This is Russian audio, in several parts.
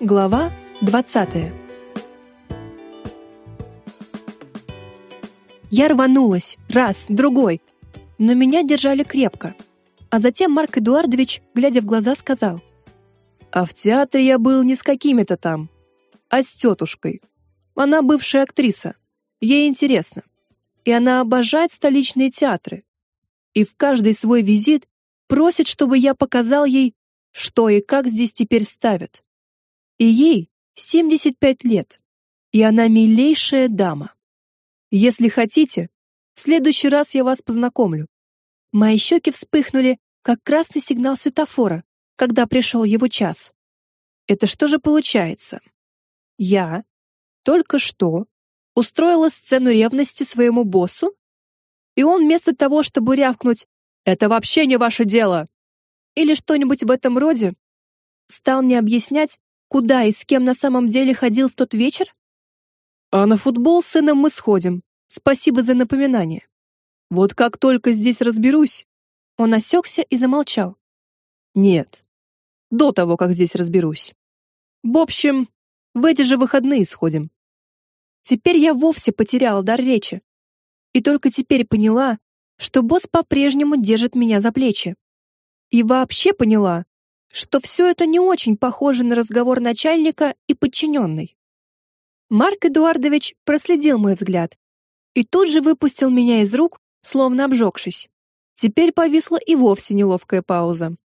Глава 20. Я рванулась, раз, другой, но меня держали крепко. А затем Марк Эдуардович, глядя в глаза, сказал: "А в театре я был не с какими-то там, а с тетушкой. Она бывшая актриса. Ей интересно. И она обожает столичные театры. И в каждый свой визит просит, чтобы я показал ей, что и как здесь теперь ставят. И ей 75 лет, и она милейшая дама. Если хотите, в следующий раз я вас познакомлю. Мои щеки вспыхнули, как красный сигнал светофора, когда пришел его час. Это что же получается? Я только что устроила сцену ревности своему боссу, и он вместо того, чтобы рявкнуть «Это вообще не ваше дело!» или что-нибудь в этом роде, стал мне объяснять, Куда и с кем на самом деле ходил в тот вечер? А на футбол с сыном мы сходим. Спасибо за напоминание. Вот как только здесь разберусь. Он осекся и замолчал. Нет. До того, как здесь разберусь. В общем, в эти же выходные сходим. Теперь я вовсе потеряла дар речи. И только теперь поняла, что босс по-прежнему держит меня за плечи. И вообще поняла, что все это не очень похоже на разговор начальника и подчиненной. Марк Эдуардович проследил мой взгляд и тут же выпустил меня из рук, словно обжегшись. Теперь повисла и вовсе неловкая пауза.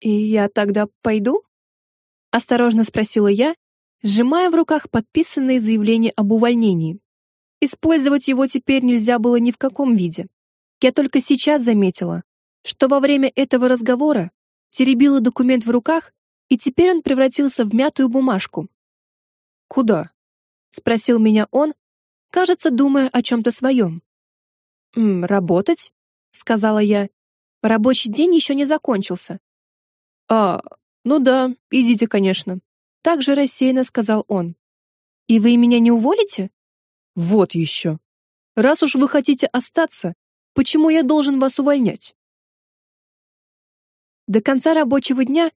«И я тогда пойду?» — осторожно спросила я, сжимая в руках подписанное заявление об увольнении. Использовать его теперь нельзя было ни в каком виде. Я только сейчас заметила, что во время этого разговора теребила документ в руках, и теперь он превратился в мятую бумажку. «Куда?» — спросил меня он, кажется, думая о чем-то своем. «М, «Работать?» — сказала я. «Рабочий день еще не закончился». «А, ну да, идите, конечно», — так же рассеянно сказал он. «И вы меня не уволите?» «Вот еще. Раз уж вы хотите остаться, почему я должен вас увольнять?» До конца рабочего дня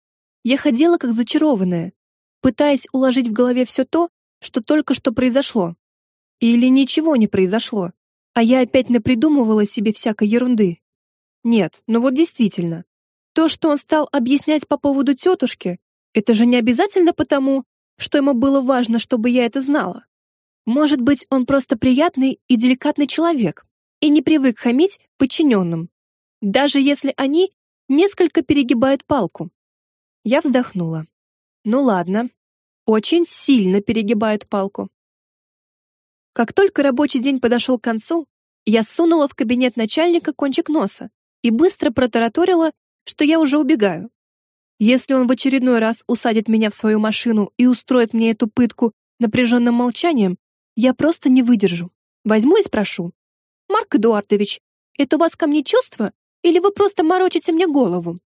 я ходила как зачарованная, пытаясь уложить в голове все то, что только что произошло. Или ничего не произошло, а я опять напридумывала себе всякой ерунды. Нет, ну вот действительно. То, что он стал объяснять по поводу тетушки, это же не обязательно потому, что ему было важно, чтобы я это знала. Может быть, он просто приятный и деликатный человек и не привык хамить подчиненным, даже если они несколько перегибают палку. Я вздохнула. Ну ладно. Очень сильно перегибают палку. Как только рабочий день подошел к концу, я сунула в кабинет начальника кончик носа и быстро протараторила, что я уже убегаю. Если он в очередной раз усадит меня в свою машину и устроит мне эту пытку напряженным молчанием, я просто не выдержу. Возьму и спрошу. «Марк Эдуардович, это у вас ко мне чувство или вы просто морочите мне голову?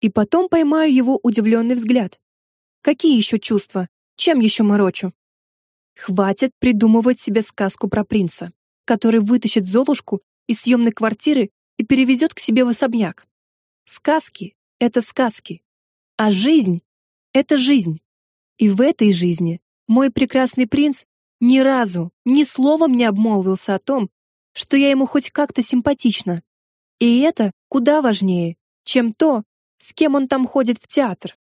И потом поймаю его удивленный взгляд. Какие еще чувства? Чем еще морочу? Хватит придумывать себе сказку про принца, который вытащит Золушку из съемной квартиры и перевезет к себе в особняк. Сказки — это сказки, а жизнь — это жизнь. И в этой жизни мой прекрасный принц ни разу, ни словом не обмолвился о том, что я ему хоть как-то симпатична. И это куда важнее, чем то, с кем он там ходит в театр.